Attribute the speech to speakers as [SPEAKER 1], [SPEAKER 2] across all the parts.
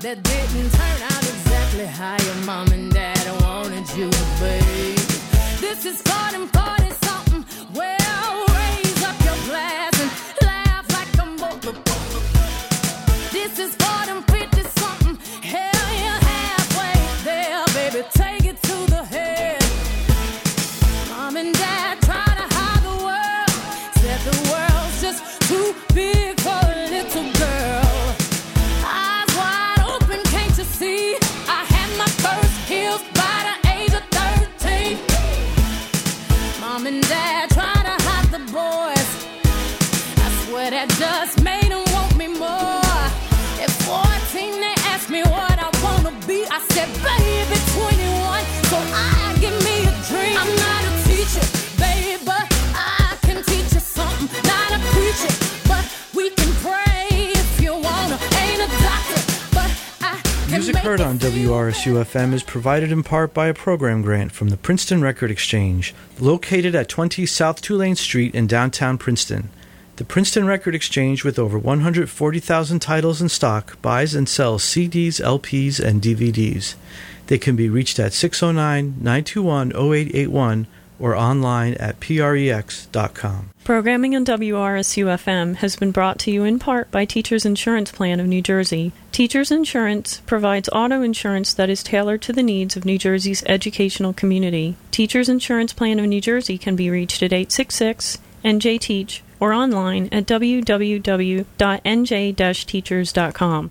[SPEAKER 1] that didn't turn out
[SPEAKER 2] heard on WRSU FM is provided in part by a program grant from the Princeton Record Exchange, located at 20 South Tulane Street in downtown Princeton. The Princeton Record Exchange, with over 140,000 titles in stock, buys and sells CDs, LPs, and DVDs. They can be reached at 609 921 0881 or online at prex.com.
[SPEAKER 3] Programming on WRSU FM has been brought to you in part by Teachers Insurance Plan of New Jersey. Teachers Insurance provides auto insurance that is tailored to the needs of New Jersey's educational community. Teachers Insurance Plan of New Jersey can be reached at 866 NJ Teach or online at www.nj-teachers.com.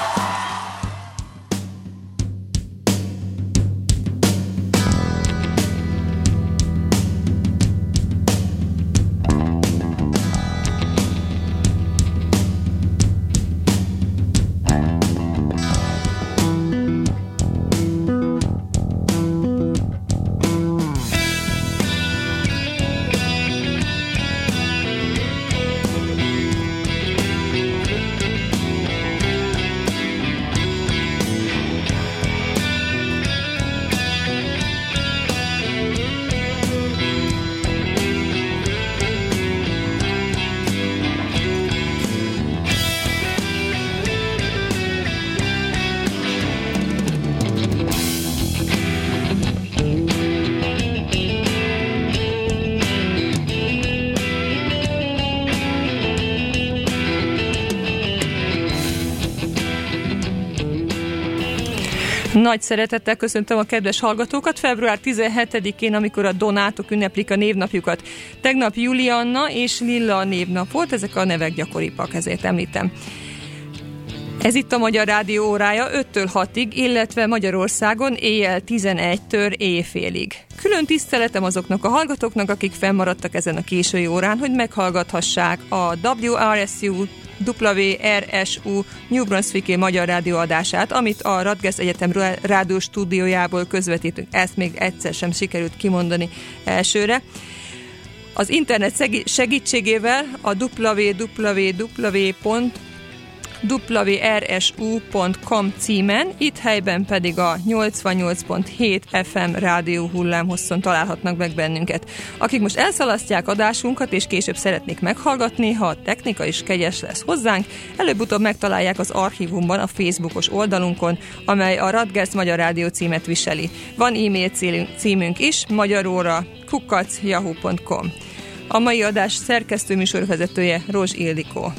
[SPEAKER 4] Nagy szeretettel köszöntöm a kedves hallgatókat február 17-én, amikor a Donátok ünneplik a névnapjukat. Tegnap Julianna és Lilla a névnap volt, ezek a nevek gyakoribbak, ezért említem. Ez itt a Magyar Rádió órája 5-től 6-ig, illetve Magyarországon éjjel 11-től éjfélig. Külön tiszteletem azoknak a hallgatóknak, akik fennmaradtak ezen a késői órán, hogy meghallgathassák a WRSU WRSU New Brunswicki Magyar Rádió adását, amit a Radgers Egyetem rádió stúdiójából közvetítünk. Ezt még egyszer sem sikerült kimondani elsőre. Az internet segítségével a www wrsu.com címen, itt helyben pedig a 88.7 FM rádió hullámhosszon találhatnak meg bennünket. Akik most elszalasztják adásunkat és később szeretnék meghallgatni, ha a technika is kegyes lesz hozzánk, előbb-utóbb megtalálják az archívumban a Facebookos oldalunkon, amely a Radgers Magyar Rádió címet viseli. Van e-mail címünk is, magyaróra kukac.yahoo.com. A mai adás szerkesztő műsorvezetője Rozs Ildikó.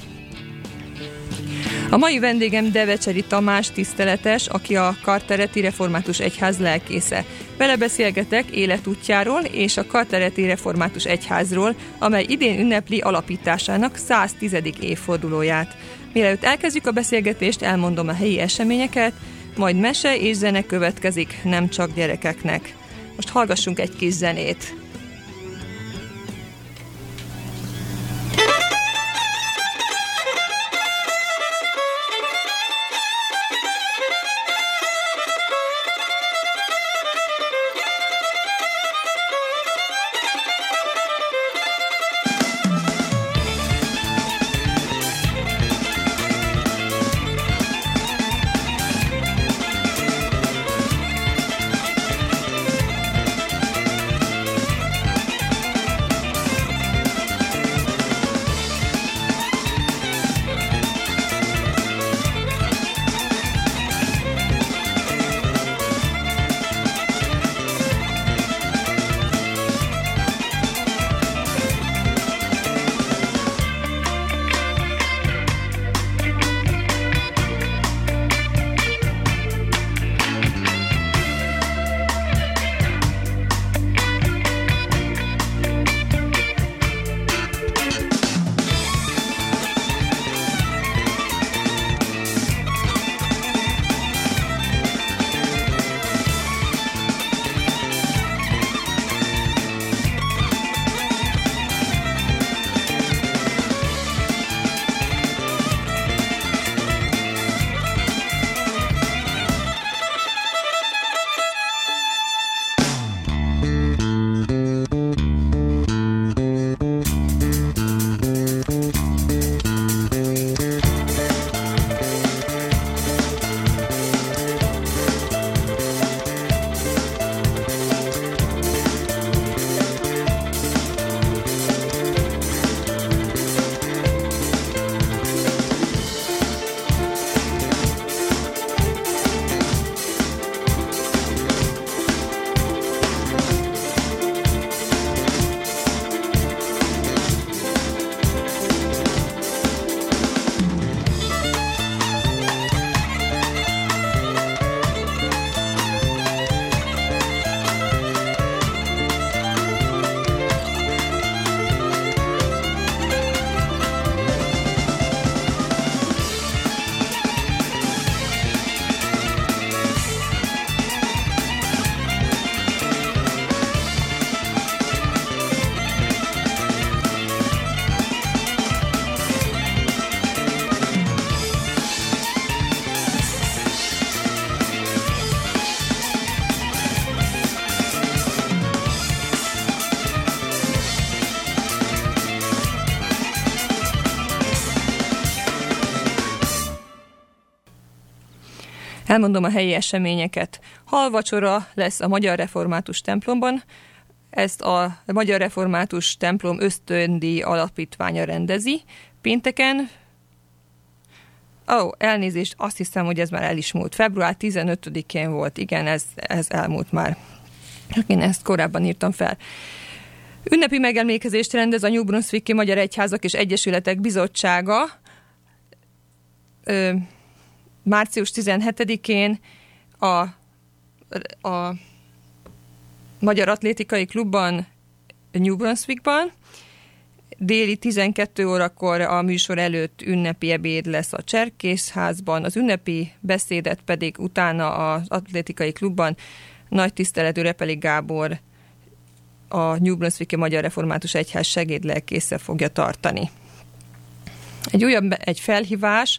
[SPEAKER 4] A mai vendégem Devecseri Tamás tiszteletes, aki a Kartereti Református Egyház lelkésze. Vele beszélgetek életútjáról és a Kartereti Református Egyházról, amely idén ünnepli alapításának 110. évfordulóját. Mielőtt elkezdjük a beszélgetést, elmondom a helyi eseményeket, majd mese és zene következik, nem csak gyerekeknek. Most hallgassunk egy kis zenét. Elmondom a helyi eseményeket. Halvacsora lesz a Magyar Református templomban, ezt a Magyar Református templom ösztöndi alapítványa rendezi. Pénteken Ó, oh, elnézést, azt hiszem, hogy ez már el is múlt. Február 15-én volt, igen, ez, ez elmúlt már. Én ezt korábban írtam fel. Ünnepi megemlékezést rendez a New Brunswicki Magyar Egyházak és Egyesületek Bizottsága ö, március 17-én a, a Magyar Atlétikai Klubban New Brunswickban. Déli 12 órakor a műsor előtt ünnepi ebéd lesz a Cserkészházban, az ünnepi beszédet pedig utána az Atlétikai Klubban nagy tiszteletű Repeli Gábor a New Brunswicki Magyar Református Egyház segédlelkésze fogja tartani. Egy újabb egy felhívás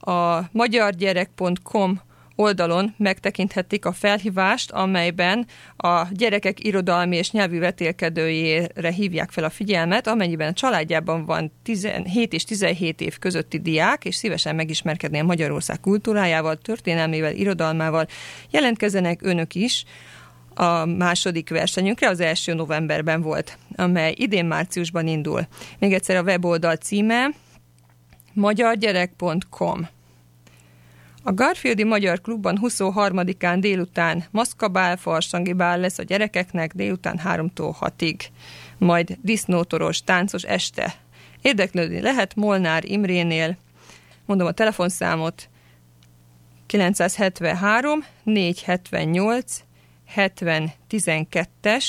[SPEAKER 4] a magyargyerek.com oldalon megtekinthetik a felhívást, amelyben a gyerekek irodalmi és nyelvi vetélkedőjére hívják fel a figyelmet, amennyiben a családjában van 17 és 17 év közötti diák, és szívesen megismerkedni a Magyarország kultúrájával, történelmével, irodalmával, jelentkezzenek önök is a második versenyünkre, az első novemberben volt, amely idén márciusban indul. Még egyszer a weboldal címe magyargyerek.com a Garfieldi Magyar Klubban 23-án délután maszkabál, farsangi bál lesz a gyerekeknek délután 3-tól 6-ig, majd disznótoros, táncos este. Érdeklődni lehet Molnár Imrénél, mondom a telefonszámot, 973 478 70 12-es,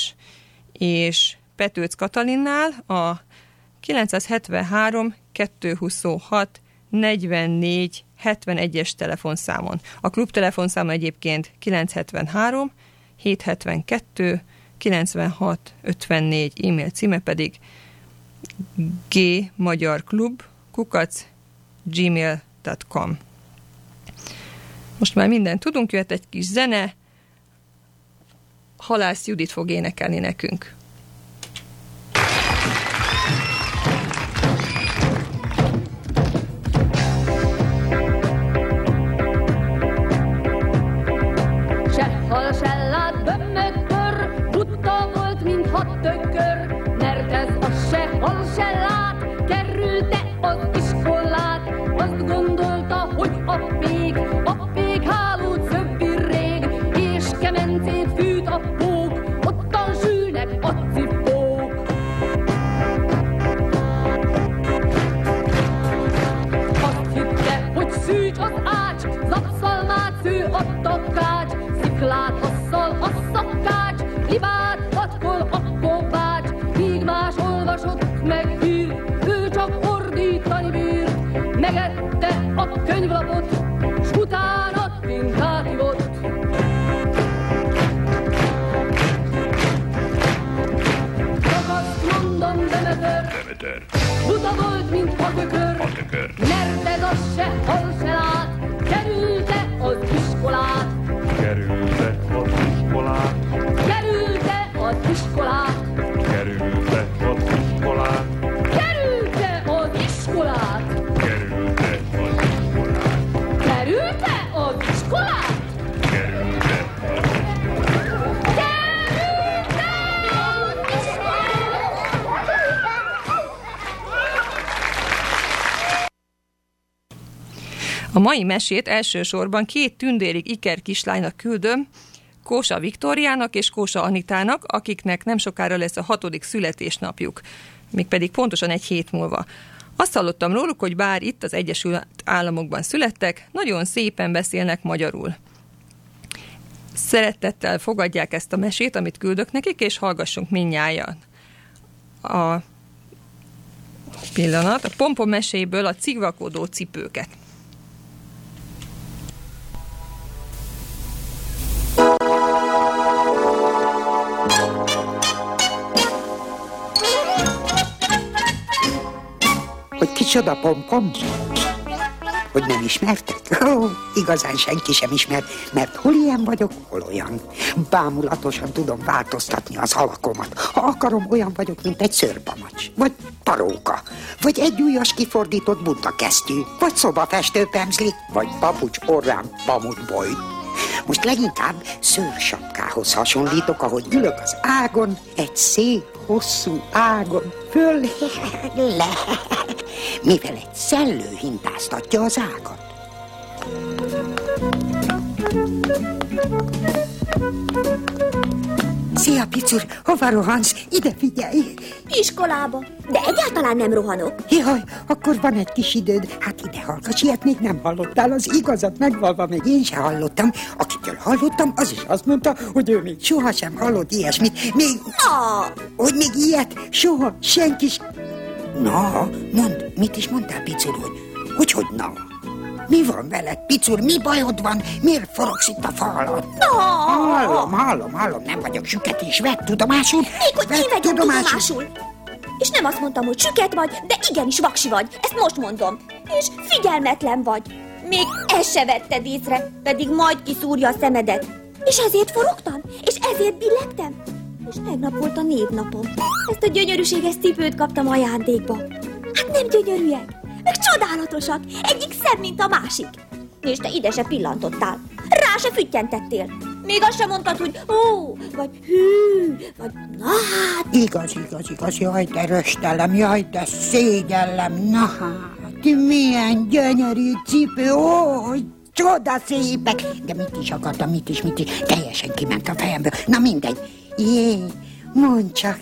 [SPEAKER 4] és Petőc Katalinnál a 973 226 44 71-es telefonszámon. A klub telefonszáma egyébként 973 772 96 54, e-mail címe pedig g magyar klub kukac gmail.com Most már mindent tudunk, jöhet egy kis zene, Halász Judit fog énekelni nekünk. Mai mesét elsősorban két tündérig iker kislánynak küldöm, Kósa Viktóriának és Kósa Anitának, akiknek nem sokára lesz a hatodik születésnapjuk, mégpedig pontosan egy hét múlva. Azt hallottam róluk, hogy bár itt az Egyesült Államokban születtek, nagyon szépen beszélnek magyarul. Szeretettel fogadják ezt a mesét, amit küldök nekik, és hallgassunk minnyáján. A pillanat, a pompom meséből a cigvakodó cipőket.
[SPEAKER 5] Hogy kicsoda pompom? hogy nem ismertek? Igazán senki sem ismer, mert hol ilyen vagyok, hol olyan. Bámulatosan tudom változtatni az alakomat. Ha akarom, olyan vagyok, mint egy szörpamacs, vagy paróka, vagy egy újas kifordított buntakesztyű, vagy szobafestő pemzli, vagy papucs orrán pamutboly. Most leginkább szőrsapkához hasonlítok, ahogy ülök az ágon, egy szép, hosszú ágon, föl le, mivel egy szellő hintáztatja az ágat. Szia, Picur, hova rohansz? Ide figyelj!
[SPEAKER 6] Iskolába. De egyáltalán nem rohanok.
[SPEAKER 5] Jaj, akkor van egy kis időd. Hát ide hallgass, ilyet még nem hallottál. Az igazat megvalva még én se hallottam. Akitől hallottam, az is azt mondta, hogy ő még sohasem hallott ilyesmit. Még...
[SPEAKER 6] Ah,
[SPEAKER 5] Hogy még ilyet? Soha, senki s... Na, mondd, mit is mondtál, Picur úr? Hogy, hogy na? Mi van veled, Picur? Mi bajod van? Miért forogsz itt a fal alatt? Hallom, hallom, hallom, nem vagyok süket és vett tudomásul.
[SPEAKER 6] még hogy én
[SPEAKER 5] Vett
[SPEAKER 6] vegyem tudomásul. És nem azt mondtam, hogy süket vagy, de igenis vaksi vagy. Ezt most mondom. És figyelmetlen vagy. Még ezt se vetted észre, pedig majd kiszúrja a szemedet. És ezért forogtam, és ezért billegtem. És tegnap volt a névnapom. Ezt a gyönyörűséges cipőt kaptam ajándékba. Hát nem gyönyörűek, meg csodálatosak. Egyik szebb, mint a másik. És te ide se pillantottál. Rá se füttyentettél. Még azt sem mondtad, hogy ó, vagy hű, vagy na hát.
[SPEAKER 5] Igaz, igaz, igaz, jaj, de röstelem, jaj, de szégyellem, na hát, milyen gyönyörű cipő, ó, csoda szépek. De mit is akartam, mit is, mit is, teljesen kiment a fejemből. Na mindegy, jé, mondd csak,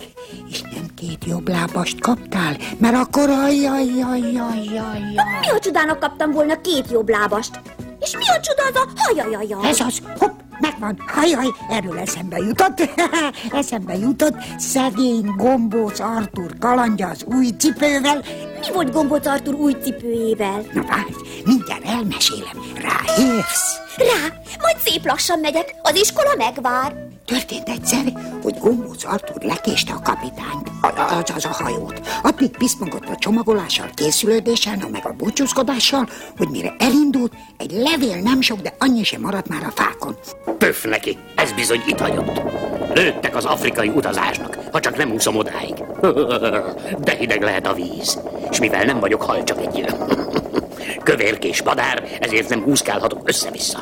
[SPEAKER 5] és nem két jobb lábast kaptál? Mert akkor jaj, jaj, jaj, jaj, jaj, jaj.
[SPEAKER 6] Mi a csodának kaptam volna két jobb lábast? És mi a csoda az a hajajajaj?
[SPEAKER 5] Ez az, hopp, megvan, hajaj, erről eszembe jutott, eszembe jutott, szegény gombóc Artur kalandja az új cipővel,
[SPEAKER 6] Mi volt Gombóc Artur új cipőjével?
[SPEAKER 5] Na várj, mindjárt elmesélem. Ráérsz?
[SPEAKER 6] Rá, majd szép lassan megyek, az iskola megvár.
[SPEAKER 5] Történt egyszer, hogy Gombóc Artur lekéste a kapitányt, a- azaz a hajót. Addig piszmogott a csomagolással, készülődéssel, na meg a búcsúzkodással, hogy mire elindult, egy levél nem sok, de annyi sem maradt már a fákon.
[SPEAKER 7] Pöf neki, ez bizony itt hagyott. Lőttek az afrikai utazásnak, ha csak nem úszom odáig. De hideg lehet a víz, és mivel nem vagyok hal, csak egy kövérkés madár, ezért nem úszkálhatok össze-vissza.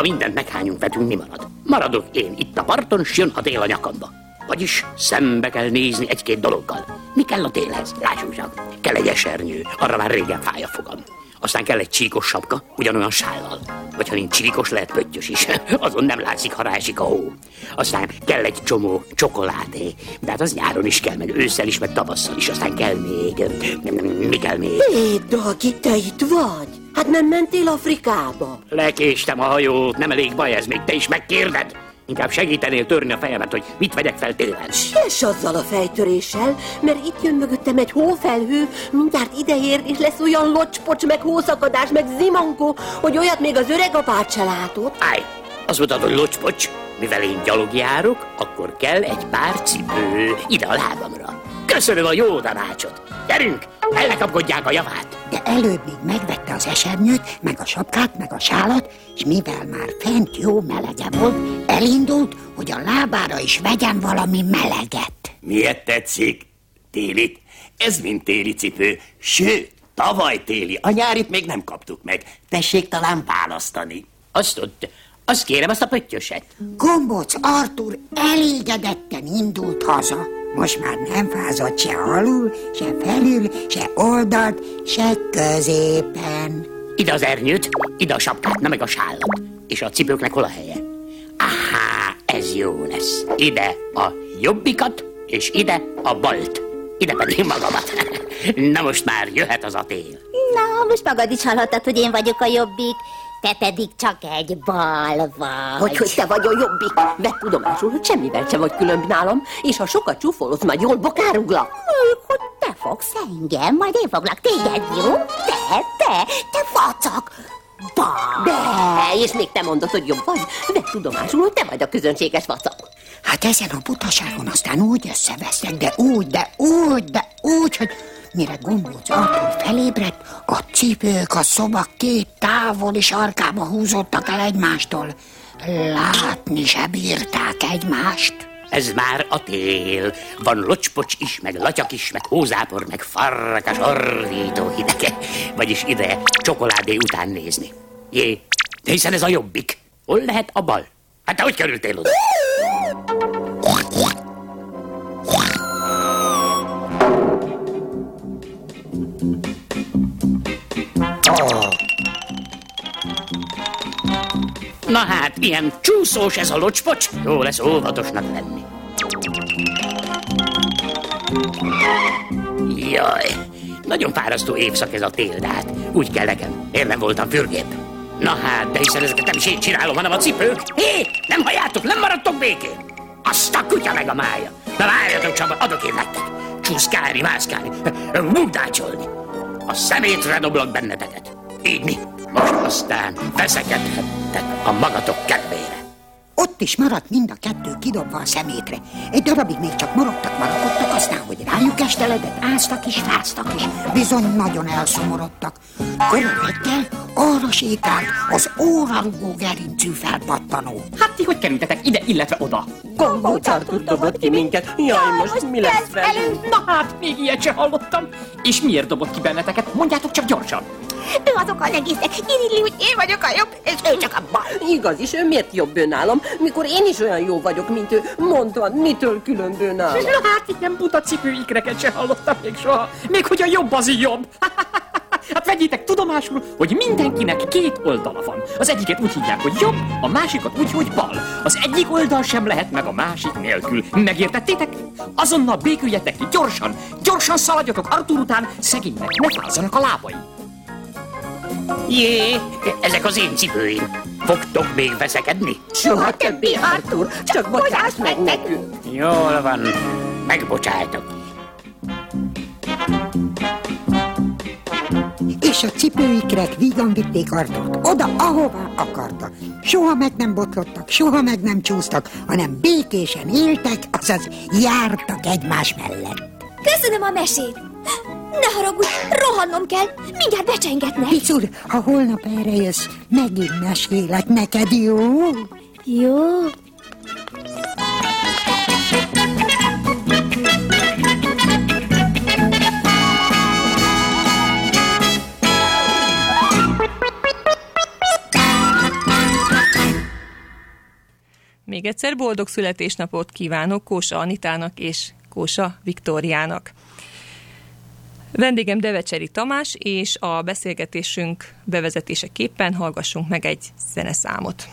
[SPEAKER 7] Ha mindent meghányunk, vetünk, mi marad? Maradok én itt a parton, s jön a tél a nyakamba. Vagyis szembe kell nézni egy-két dologgal. Mi kell a télhez? Lássuk csak. Kell egy esernyő, arra már régen fáj a fogam. Aztán kell egy csíkos sapka, ugyanolyan sállal. Vagy ha nincs csíkos, lehet pöttyös is. Azon nem látszik, ha rásik a hó. Aztán kell egy csomó csokoládé. De hát az nyáron is kell, meg ősszel is, meg tavasszal is. Aztán kell még... Mi kell még?
[SPEAKER 8] Hé, Dagi, te itt vagy? Hát nem mentél Afrikába?
[SPEAKER 7] Lekéstem a hajót, nem elég baj ez, még te is megkérded. Inkább segítenél törni a fejemet, hogy mit vegyek fel télen.
[SPEAKER 8] És azzal a fejtöréssel, mert itt jön mögöttem egy hófelhő, mindjárt ideér, és lesz olyan locspocs, meg hószakadás, meg zimankó, hogy olyat még az öreg apát se látott.
[SPEAKER 7] Állj, azt mondtad, hogy locspocs. Mivel én gyalog járok, akkor kell egy pár cipő ide a lábamra. Köszönöm a jó tanácsot. Gyerünk, elkapkodják a javát.
[SPEAKER 5] De előbb még megvette az esernyőt, meg a sapkát, meg a sálat, és mivel már fent jó melege volt, elindult, hogy a lábára is vegyen valami meleget.
[SPEAKER 9] Miért tetszik? Télit? Ez mint téli cipő. Sőt, tavaly téli. A nyárit még nem kaptuk meg. Tessék talán választani.
[SPEAKER 7] Azt ott, azt kérem, azt a pöttyöset.
[SPEAKER 5] Gombóc Artur elégedetten indult haza. Most már nem fázott se alul, se felül, se oldalt, se középen.
[SPEAKER 7] Ide az ernyőt, ide a sapkát, na meg a sállat. És a cipőknek hol a helye? Áhá, ez jó lesz. Ide a jobbikat, és ide a balt. Ide pedig magamat. Na most már jöhet az a tél.
[SPEAKER 10] Na, most magad is hallottad, hogy én vagyok a jobbik, te pedig csak egy bal vagy.
[SPEAKER 8] Hogy, hogy te vagy a jobbik. Vedd tudomásul, hogy semmivel sem vagy különb nálam, és ha sokat csúfolodsz, majd jól bokáruglak.
[SPEAKER 10] Hogy te fogsz engem, majd én foglak téged, jó? Te, te, te vacak! Bal!
[SPEAKER 8] De, és még te mondod, hogy jobb vagy? Vedd tudomásul, hogy te vagy a közönséges vacak.
[SPEAKER 5] Hát ezen a butaságon aztán úgy összevesztek, de úgy, de úgy, de úgy, hogy mire gombóc Artur felébredt, a cipők a szoba két távoli sarkába húzottak el egymástól. Látni se bírták egymást.
[SPEAKER 7] Ez már a tél. Van locspocs is, meg latyak is, meg hózápor, meg farkas, orrító hidege. Vagyis ide csokoládé után nézni. Jé, de hiszen ez a jobbik. Hol lehet a bal? Hát te hogy kerültél oda? Na hát, ilyen csúszós ez a locspocs, jó lesz óvatosnak lenni. Jaj, nagyon fárasztó évszak ez a tél, de hát úgy kell nekem. Én nem voltam fürgébb. Na hát, de hiszen ezeket nem is én csinálom, hanem a cipők. Hé, nem halljátok, nem maradtok békén. Azt a kutya meg a mája. Na várjatok csak, adok én nektek. Csúszkálni, mászkálni, bugdácsolni. A szemétre doblok benneteket. Így mi? Most aztán veszekedhettek a magatok kedvére.
[SPEAKER 5] Ott is maradt mind a kettő kidobva a szemétre. Egy darabig még csak morogtak, marogottak, aztán, hogy rájuk esteledett, áztak és fáztak is. Bizony nagyon elszomorodtak. Kora reggel arra sétált az órarugó gerincű felpattanó.
[SPEAKER 11] Hát ti hogy kerültetek ide, illetve oda?
[SPEAKER 8] Gombóc Artur dobott ki minket. Jaj, most mi lesz velünk?
[SPEAKER 11] Na hát, még ilyet se hallottam. És miért dobott ki benneteket? Mondjátok csak gyorsan.
[SPEAKER 10] Ő azok az egészek. Iridli, hogy én vagyok a jobb, és ő csak a bal.
[SPEAKER 8] Igaz is, ő miért jobb ő nálam, mikor én is olyan jó vagyok, mint ő. Mondta, mitől különből nálam.
[SPEAKER 11] Hát, ilyen buta cipőikreket se hallottam még soha. Még hogy a jobb az jobb. Hát vegyétek tudomásul, hogy mindenkinek két oldala van. Az egyiket úgy hívják, hogy jobb, a másikat úgy, hogy bal. Az egyik oldal sem lehet meg a másik nélkül. Megértettétek? Azonnal béküljetek ki, gyorsan, gyorsan szaladjatok Artur után, szegénynek ne fázzanak a lábai.
[SPEAKER 7] Jé, ezek az én cipőim. Fogtok még veszekedni?
[SPEAKER 8] Soha többé, Artur, csak bocsáss meg nekünk.
[SPEAKER 7] Jól van, megbocsájtok.
[SPEAKER 5] És a cipőikrek vígan vitték Arturt oda, ahová akarta. Soha meg nem botlottak, soha meg nem csúsztak, hanem békésen éltek, azaz jártak egymás mellett.
[SPEAKER 6] Köszönöm a mesét. Ne haragudj, rohannom kell, mindjárt becsengetnek.
[SPEAKER 5] Picur, ha holnap erre jössz, megint mesélek neked, jó?
[SPEAKER 6] Jó.
[SPEAKER 4] Még egyszer boldog születésnapot kívánok Kósa Anitának és Kósa Viktóriának. Vendégem Devecseri Tamás, és a beszélgetésünk bevezetéseképpen hallgassunk meg egy zeneszámot.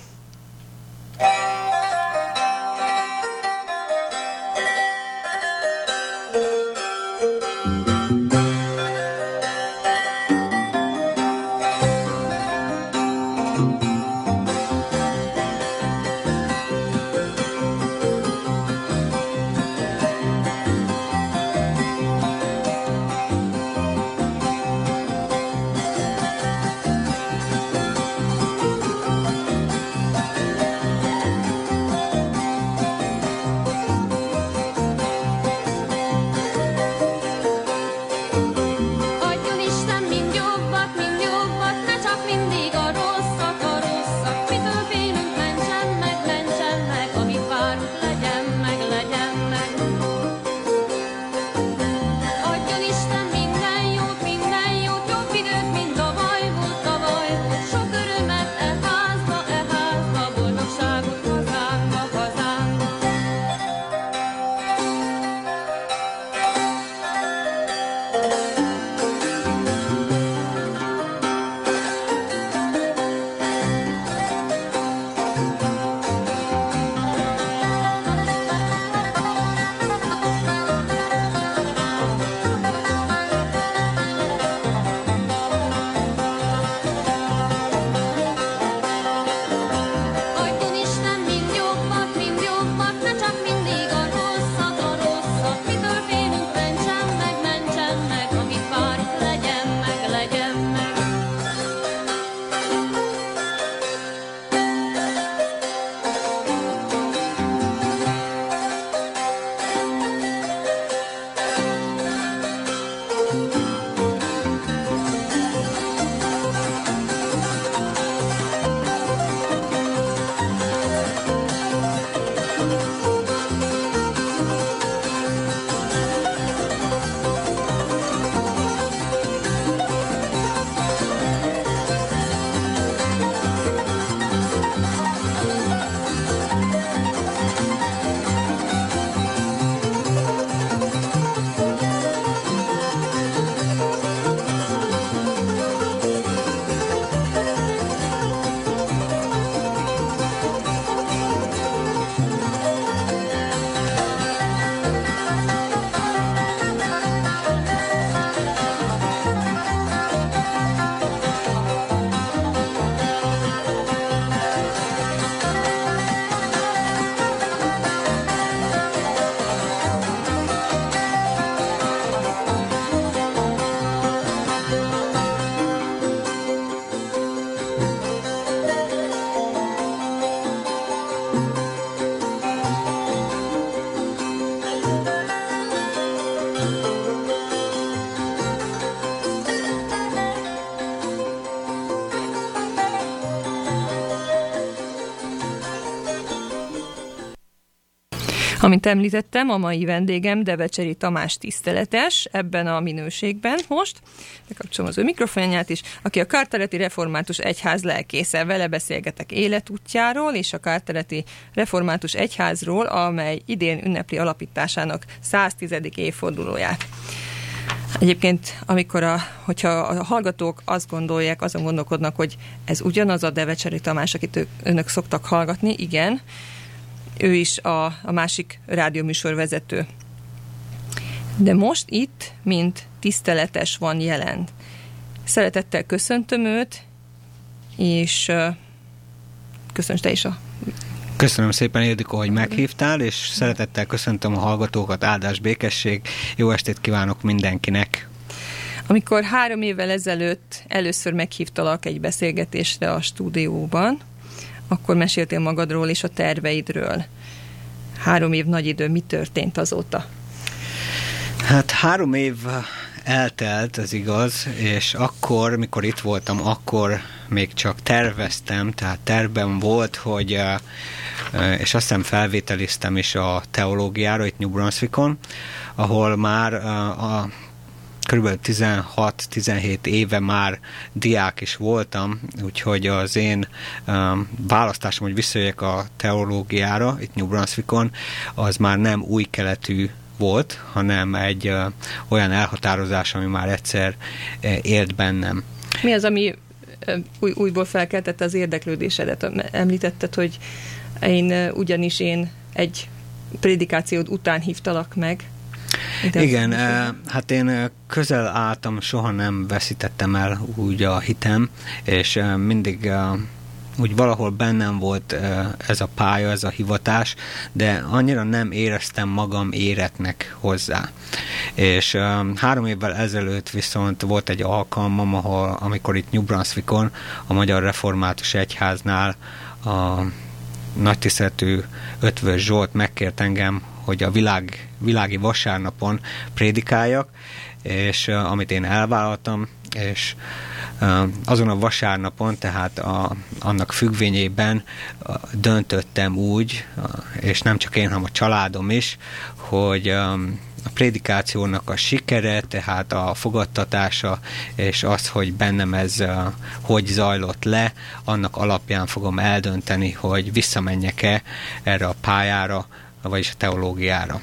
[SPEAKER 4] Amint említettem, a mai vendégem Debecseri Tamás tiszteletes ebben a minőségben most, bekapcsolom az ő mikrofonját is, aki a Kártereti Református Egyház lelkésze. Vele beszélgetek életútjáról és a Kártereti Református Egyházról, amely idén ünnepli alapításának 110. évfordulóját. Egyébként, amikor a, hogyha a hallgatók azt gondolják, azon gondolkodnak, hogy ez ugyanaz a Devecseri Tamás, akit önök szoktak hallgatni, igen, ő is a, a másik rádióműsor vezető. De most itt, mint tiszteletes van jelen. Szeretettel köszöntöm őt, és köszönöm te is a
[SPEAKER 12] Köszönöm szépen, Ildikó, hogy meghívtál, és szeretettel köszöntöm a hallgatókat, áldás békesség, jó estét kívánok mindenkinek!
[SPEAKER 4] Amikor három évvel ezelőtt először meghívtalak egy beszélgetésre a stúdióban, akkor meséltél magadról és a terveidről. Három év nagy idő, mi történt azóta?
[SPEAKER 12] Hát három év eltelt, ez igaz, és akkor, mikor itt voltam, akkor még csak terveztem, tehát tervben volt, hogy és azt hiszem felvételiztem is a teológiára itt New Brunswickon, ahol már a kb. 16-17 éve már diák is voltam, úgyhogy az én um, választásom, hogy visszajöjjek a teológiára itt New Brunswickon, az már nem új keletű volt, hanem egy olyan elhatározás, ami már egyszer uh, élt bennem.
[SPEAKER 4] Mi az, ami uh, új, újból felkeltette az érdeklődésedet? Említetted, hogy én ugyanis én egy prédikációd után hívtalak meg,
[SPEAKER 12] de Igen, hát én közel álltam, soha nem veszítettem el úgy a hitem, és mindig úgy valahol bennem volt ez a pálya, ez a hivatás, de annyira nem éreztem magam éretnek hozzá. És három évvel ezelőtt viszont volt egy alkalmam, ahol, amikor itt New Brunswickon, a Magyar Református Egyháznál a nagy tiszteletű Ötvös Zsolt megkért engem, hogy a világ, világi vasárnapon prédikáljak, és amit én elvállaltam, és azon a vasárnapon, tehát a, annak függvényében döntöttem úgy, és nem csak én, hanem a családom is, hogy a prédikációnak a sikere, tehát a fogadtatása, és az, hogy bennem ez uh, hogy zajlott le, annak alapján fogom eldönteni, hogy visszamenjek-e erre a pályára, vagyis a teológiára.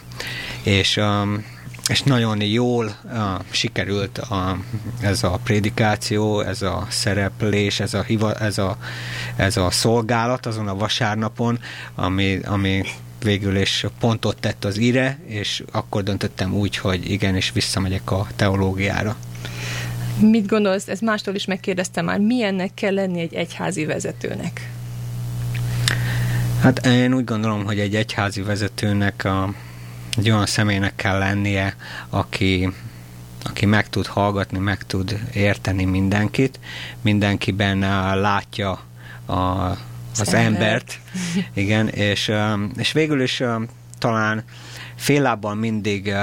[SPEAKER 12] És, um, és nagyon jól uh, sikerült a, ez a prédikáció, ez a szereplés, ez a, hiva, ez a, ez a szolgálat azon a vasárnapon, ami, ami végül is pontot tett az ire, és akkor döntöttem úgy, hogy igen, és visszamegyek a teológiára.
[SPEAKER 4] Mit gondolsz, ez mástól is megkérdeztem már, milyennek kell lenni egy egyházi vezetőnek?
[SPEAKER 12] Hát én úgy gondolom, hogy egy egyházi vezetőnek a, egy olyan személynek kell lennie, aki, aki meg tud hallgatni, meg tud érteni mindenkit, mindenkiben látja a, az embert, igen, és, és végül is talán fél mindig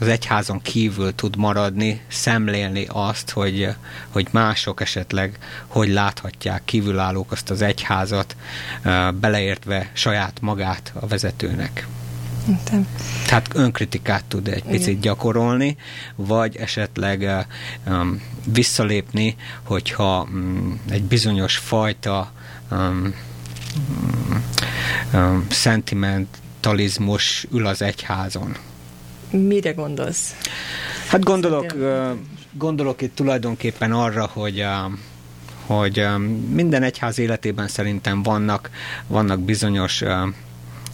[SPEAKER 12] az egyházon kívül tud maradni, szemlélni azt, hogy, hogy mások esetleg hogy láthatják kívülállók azt az egyházat, beleértve saját magát a vezetőnek. Értem. Tehát önkritikát tud egy picit Igen. gyakorolni, vagy esetleg um, visszalépni, hogyha um, egy bizonyos fajta um, um, szentimentalizmus ül az egyházon.
[SPEAKER 4] Mire gondolsz?
[SPEAKER 12] Hát gondolok, gondolok itt tulajdonképpen arra, hogy hogy minden egyház életében szerintem vannak, vannak bizonyos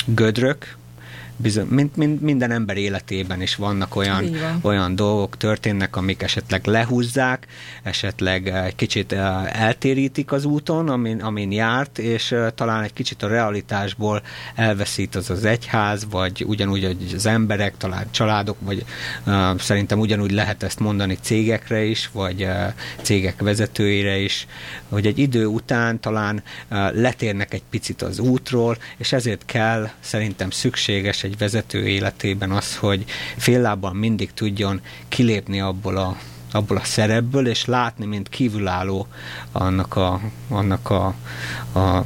[SPEAKER 12] gödrök, bizony, mint, mint minden ember életében is vannak olyan, olyan dolgok történnek, amik esetleg lehúzzák, esetleg egy kicsit eltérítik az úton, amin, amin járt, és talán egy kicsit a realitásból elveszít az az egyház, vagy ugyanúgy hogy az emberek, talán családok, vagy uh, szerintem ugyanúgy lehet ezt mondani cégekre is, vagy uh, cégek vezetőire is, hogy egy idő után talán uh, letérnek egy picit az útról, és ezért kell szerintem szükséges egy vezető életében az, hogy fél lábban mindig tudjon kilépni abból a abból a szerepből, és látni, mint kívülálló annak, a, annak, a, a,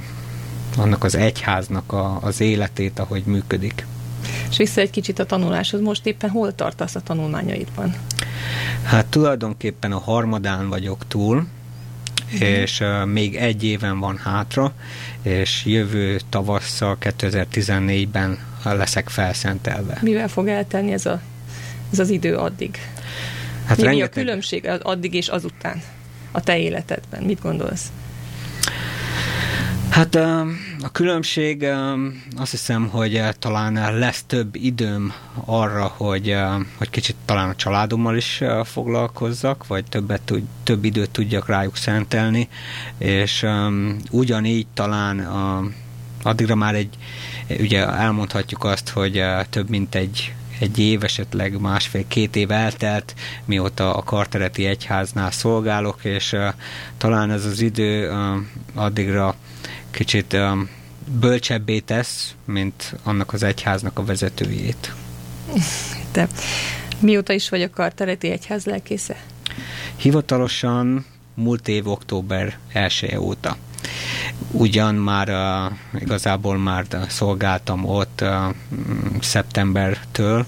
[SPEAKER 12] annak az egyháznak a, az életét, ahogy működik.
[SPEAKER 4] És vissza egy kicsit a tanuláshoz. Most éppen hol tartasz a tanulmányaidban?
[SPEAKER 12] Hát tulajdonképpen a harmadán vagyok túl, és uh, még egy éven van hátra, és jövő tavasszal 2014-ben leszek felszentelve.
[SPEAKER 4] Mivel fog eltenni ez, a, ez az idő addig?
[SPEAKER 12] Hát
[SPEAKER 4] mi,
[SPEAKER 12] rengeteg...
[SPEAKER 4] mi a különbség addig és azután a te életedben? Mit gondolsz?
[SPEAKER 12] Hát a különbség azt hiszem, hogy talán lesz több időm arra, hogy, hogy kicsit talán a családommal is foglalkozzak, vagy többet, több időt tudjak rájuk szentelni, és ugyanígy talán addigra már egy, ugye elmondhatjuk azt, hogy több mint egy egy év, esetleg másfél-két év eltelt, mióta a Kartereti Egyháznál szolgálok, és uh, talán ez az idő uh, addigra kicsit um, bölcsebbé tesz, mint annak az egyháznak a vezetőjét.
[SPEAKER 4] De mióta is vagy a Kartereti Egyház lelkésze?
[SPEAKER 12] Hivatalosan múlt év október 1 óta. Ugyan már uh, igazából már szolgáltam ott uh, szeptembertől,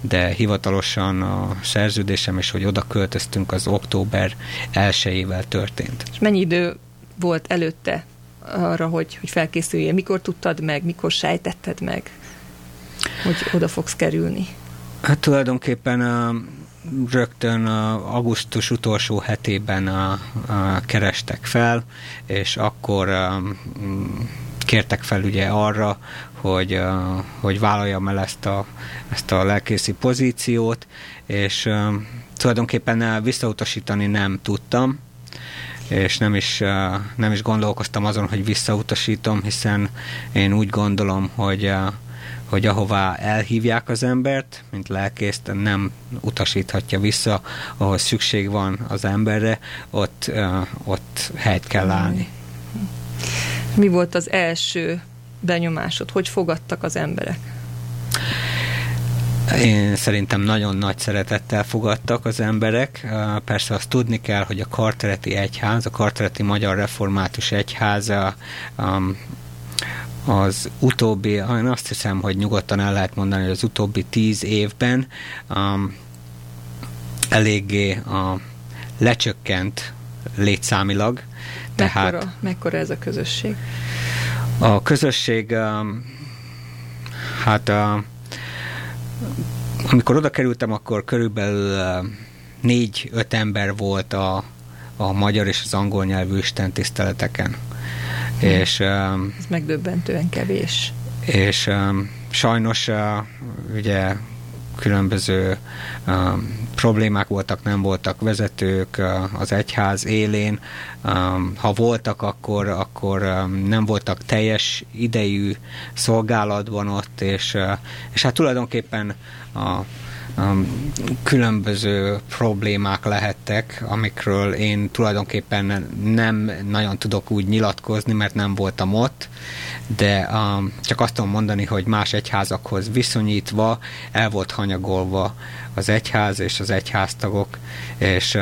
[SPEAKER 12] de hivatalosan a szerződésem és hogy oda költöztünk az október 1 történt.
[SPEAKER 4] És mennyi idő volt előtte arra, hogy, hogy felkészüljél? Mikor tudtad meg, mikor sejtetted meg, hogy oda fogsz kerülni?
[SPEAKER 12] Hát tulajdonképpen a, rögtön a augusztus utolsó hetében a, a kerestek fel, és akkor a, kértek fel ugye arra, hogy, a, hogy vállaljam el ezt a, ezt a lelkészi pozíciót, és a, tulajdonképpen visszautasítani nem tudtam, és nem is, nem is gondolkoztam azon, hogy visszautasítom, hiszen én úgy gondolom, hogy hogy ahová elhívják az embert, mint lelkészt, nem utasíthatja vissza, ahol szükség van az emberre, ott, ott helyt kell állni.
[SPEAKER 4] Mi volt az első benyomásod? Hogy fogadtak az emberek?
[SPEAKER 12] Én szerintem nagyon nagy szeretettel fogadtak az emberek. Persze azt tudni kell, hogy a Kartereti Egyház, a Kartereti Magyar Református Egyház az utóbbi, én azt hiszem, hogy nyugodtan el lehet mondani, hogy az utóbbi tíz évben um, eléggé a lecsökkent létszámilag.
[SPEAKER 4] Tehát, mekkora, mekkora ez a közösség?
[SPEAKER 12] A közösség um, hát a amikor oda kerültem, akkor körülbelül négy-öt ember volt a, a magyar és az angol nyelvű Isten tiszteleteken.
[SPEAKER 4] Hmm. És, Ez megdöbbentően kevés.
[SPEAKER 12] És sajnos ugye különböző um, problémák voltak, nem voltak vezetők uh, az egyház élén. Um, ha voltak, akkor, akkor um, nem voltak teljes idejű szolgálatban ott, és, uh, és hát tulajdonképpen a különböző problémák lehettek, amikről én tulajdonképpen nem nagyon tudok úgy nyilatkozni, mert nem voltam ott, de csak azt tudom mondani, hogy más egyházakhoz viszonyítva el volt hanyagolva az egyház és az egyháztagok, és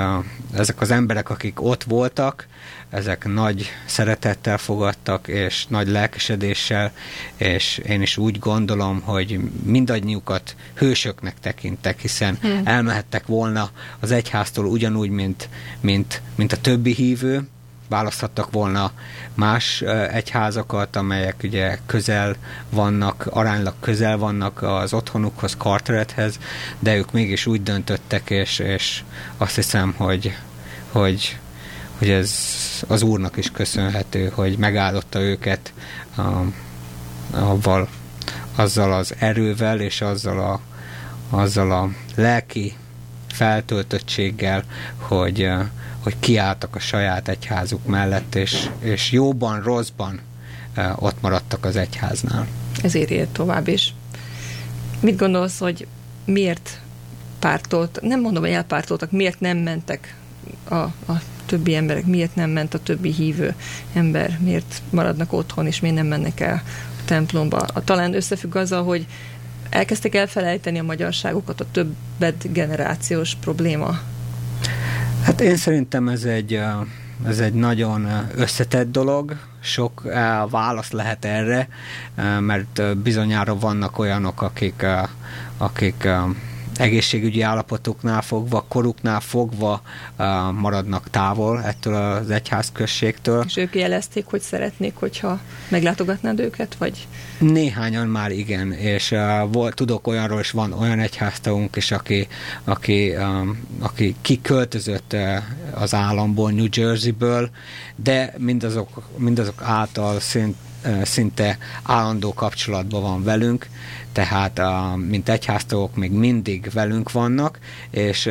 [SPEAKER 12] ezek az emberek, akik ott voltak, ezek nagy szeretettel fogadtak, és nagy lelkesedéssel, és én is úgy gondolom, hogy mindannyiukat hősöknek tekintek, hiszen hmm. elmehettek volna az egyháztól ugyanúgy, mint, mint, mint a többi hívő, választhattak volna más egyházakat, amelyek ugye közel vannak, aránylag közel vannak az otthonukhoz, Carterethez, de ők mégis úgy döntöttek, és, és azt hiszem, hogy, hogy hogy ez az Úrnak is köszönhető, hogy megáldotta őket um, avval, azzal az erővel és azzal a, azzal a lelki feltöltöttséggel, hogy, hogy kiálltak a saját egyházuk mellett, és, és jóban, rosszban ott maradtak az egyháznál.
[SPEAKER 4] Ezért élt tovább, és mit gondolsz, hogy miért pártolt, nem mondom, hogy elpártoltak, miért nem mentek a, a többi emberek, miért nem ment a többi hívő ember, miért maradnak otthon, és miért nem mennek el a templomba. Talán összefügg azzal, hogy elkezdtek elfelejteni a magyarságokat, a többet generációs probléma.
[SPEAKER 12] Hát én szerintem ez egy, ez egy nagyon összetett dolog, sok válasz lehet erre, mert bizonyára vannak olyanok, akik, akik egészségügyi állapotoknál fogva, koruknál fogva maradnak távol ettől az egyházközségtől.
[SPEAKER 13] És ők jelezték, hogy szeretnék, hogyha meglátogatnád őket, vagy?
[SPEAKER 12] Néhányan már igen, és volt, tudok olyanról, és van olyan egyháztagunk is, aki, aki, aki kiköltözött az államból, New Jerseyből, de mindazok, mindazok által szint szinte állandó kapcsolatban van velünk, tehát a, mint egyháztagok még mindig velünk vannak, és,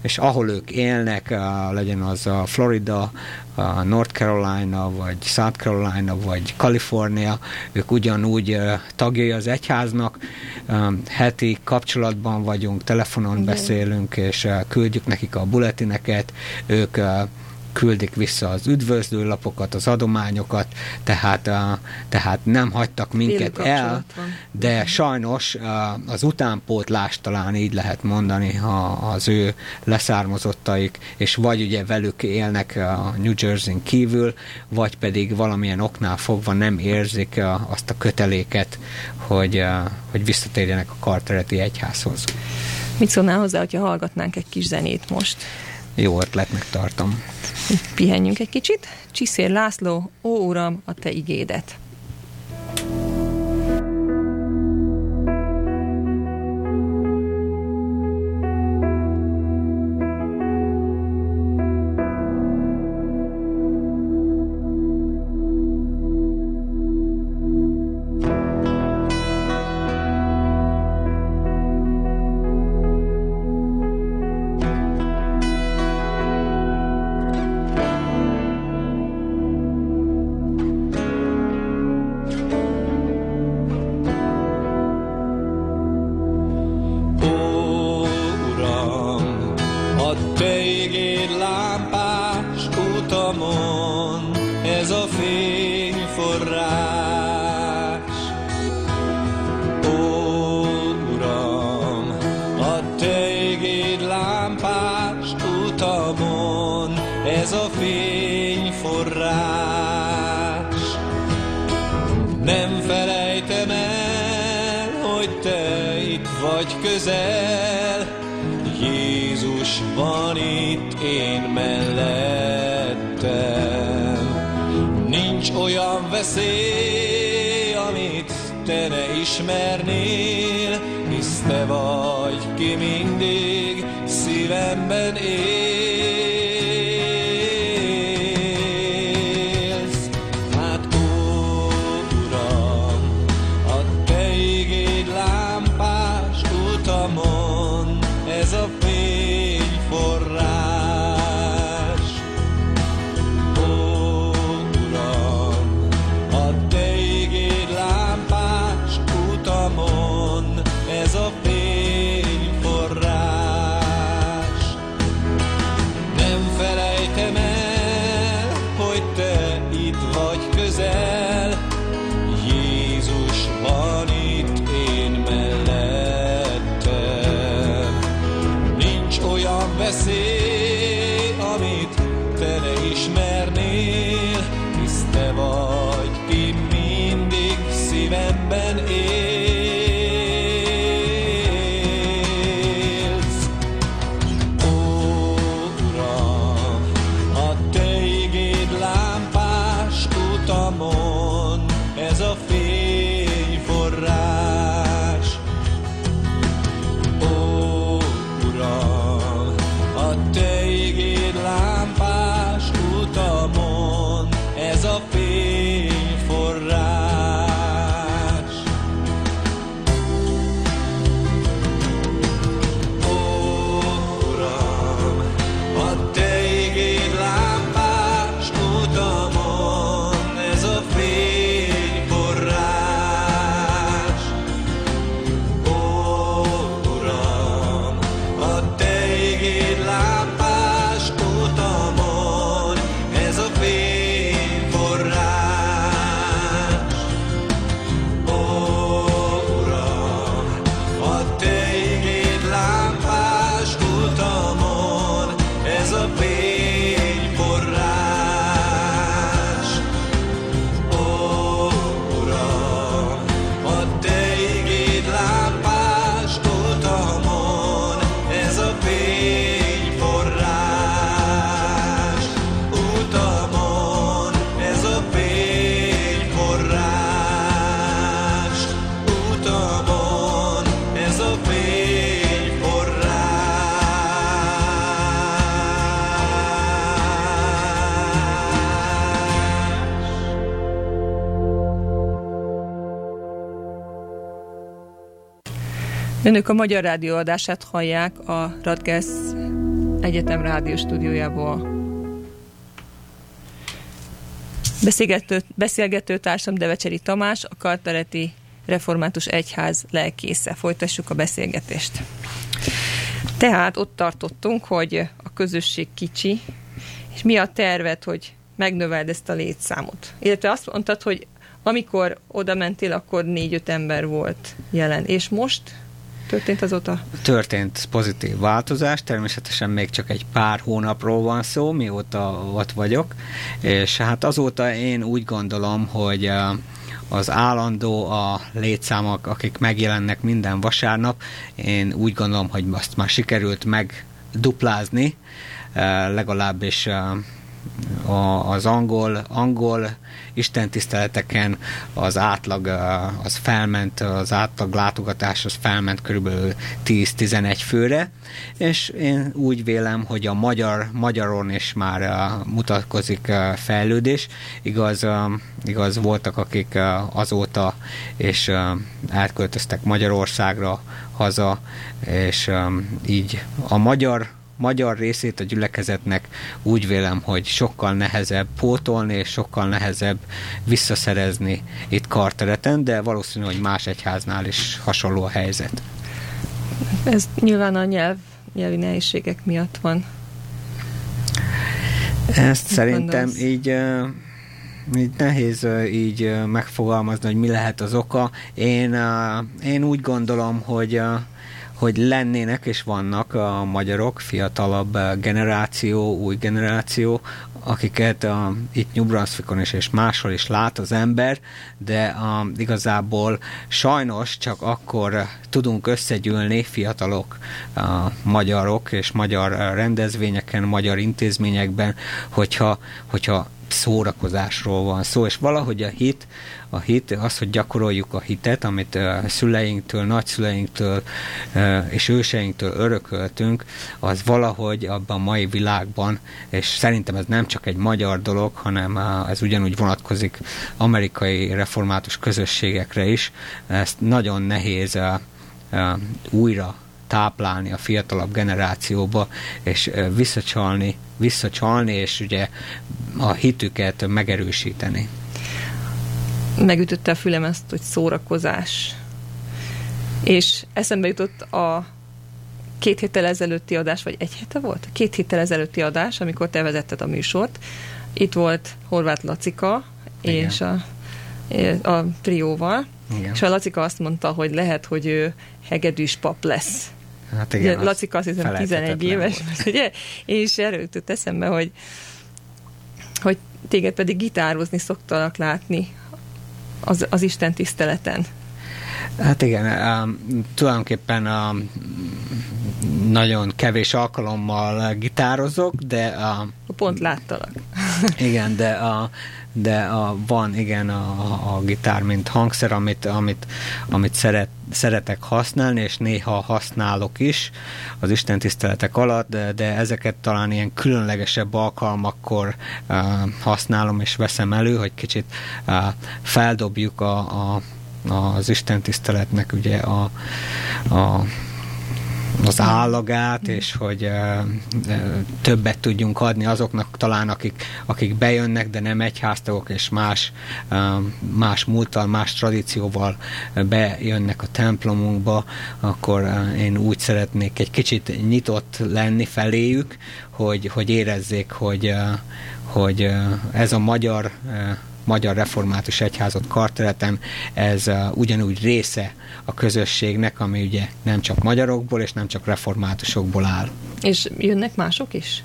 [SPEAKER 12] és ahol ők élnek, legyen az a Florida, a North Carolina, vagy South Carolina, vagy Kalifornia, ők ugyanúgy tagjai az egyháznak, heti kapcsolatban vagyunk, telefonon Igen. beszélünk, és küldjük nekik a bulletineket, ők küldik vissza az üdvözlőlapokat, az adományokat, tehát, tehát nem hagytak minket el, de sajnos az utánpótlás talán így lehet mondani, ha az ő leszármazottaik, és vagy ugye velük élnek a New Jersey-n kívül, vagy pedig valamilyen oknál fogva nem érzik azt a köteléket, hogy, hogy visszatérjenek a kartereti egyházhoz.
[SPEAKER 13] Mit szólnál hozzá, hogyha hallgatnánk egy kis zenét most?
[SPEAKER 12] Jó ötletnek tartom.
[SPEAKER 13] Pihenjünk egy kicsit. Csiszér László, ó Uram, a te igédet. ich.
[SPEAKER 4] Önök a Magyar Rádió adását hallják a Radgers Egyetem rádió stúdiójából. Beszélgető, beszélgető társam Devecseri Tamás, a Kartereti Református Egyház lelkésze. Folytassuk a beszélgetést. Tehát ott tartottunk, hogy a közösség kicsi, és mi a tervet, hogy megnöveld ezt a létszámot? Illetve azt mondtad, hogy amikor oda mentél, akkor négy-öt ember volt jelen. És most történt azóta?
[SPEAKER 12] Történt pozitív változás, természetesen még csak egy pár hónapról van szó, mióta ott vagyok, és hát azóta én úgy gondolom, hogy az állandó a létszámok, akik megjelennek minden vasárnap, én úgy gondolom, hogy azt már sikerült megduplázni, legalábbis az angol, angol istentiszteleteken az átlag az felment, az átlag látogatás az felment körülbelül 10-11 főre, és én úgy vélem, hogy a magyar, magyaron is már mutatkozik fejlődés. Igaz, igaz voltak, akik azóta és átköltöztek Magyarországra haza, és így a magyar magyar részét a gyülekezetnek úgy vélem, hogy sokkal nehezebb pótolni, és sokkal nehezebb visszaszerezni itt kartereten, de valószínű, hogy más egyháznál is hasonló a helyzet.
[SPEAKER 4] Ez nyilván a nyelv, nyelvi nehézségek miatt van.
[SPEAKER 12] Ezt Mit szerintem gondolsz? így így nehéz így megfogalmazni, hogy mi lehet az oka. Én, én úgy gondolom, hogy hogy lennének és vannak a magyarok, fiatalabb eh, generáció, új generáció, akiket a, itt New Brunswickon is és máshol is lát az ember, de a, igazából sajnos csak akkor tudunk összegyűlni fiatalok, a magyarok és magyar rendezvényeken, magyar intézményekben, hogyha, hogyha szórakozásról van szó, és valahogy a hit, a hit, az, hogy gyakoroljuk a hitet, amit a szüleinktől, nagyszüleinktől és őseinktől örököltünk, az valahogy abban a mai világban, és szerintem ez nem csak egy magyar dolog, hanem ez ugyanúgy vonatkozik amerikai református közösségekre is, ezt nagyon nehéz újra táplálni a fiatalabb generációba, és visszacsalni, visszacsalni, és ugye a hitüket megerősíteni.
[SPEAKER 4] Megütötte a fülem ezt, hogy szórakozás. És eszembe jutott a két héttel ezelőtti adás, vagy egy héte volt? Két héttel ezelőtti adás, amikor te vezetted a műsort. Itt volt Horváth Lacika, Igen. és a, a trióval. Igen. És a Lacika azt mondta, hogy lehet, hogy ő hegedűs pap lesz. Hát igen, ugye, Lacika azt hiszem 11 éves, volt. ugye? És erről jutott eszembe, hogy, hogy téged pedig gitározni szoktalak látni az, az Isten tiszteleten.
[SPEAKER 12] Hát igen, um, tulajdonképpen um, nagyon kevés alkalommal gitározok, de... Um,
[SPEAKER 4] Pont láttalak.
[SPEAKER 12] igen, de a, de a, van igen a, a gitár, mint hangszer, amit, amit, amit szeret, szeretek használni, és néha használok is az Isten tiszteletek alatt, de, de ezeket talán ilyen különlegesebb alkalmakkor uh, használom és veszem elő, hogy kicsit uh, feldobjuk a, a az Isten tiszteletnek ugye a, a az állagát, és hogy többet tudjunk adni azoknak talán, akik, akik bejönnek, de nem egyháztagok, és más, más múlttal, más tradícióval bejönnek a templomunkba, akkor én úgy szeretnék egy kicsit nyitott lenni feléjük, hogy, hogy érezzék, hogy, hogy ez a magyar Magyar Református Egyházat kartereten, ez uh, ugyanúgy része a közösségnek, ami ugye nem csak magyarokból és nem csak reformátusokból áll.
[SPEAKER 4] És jönnek mások is?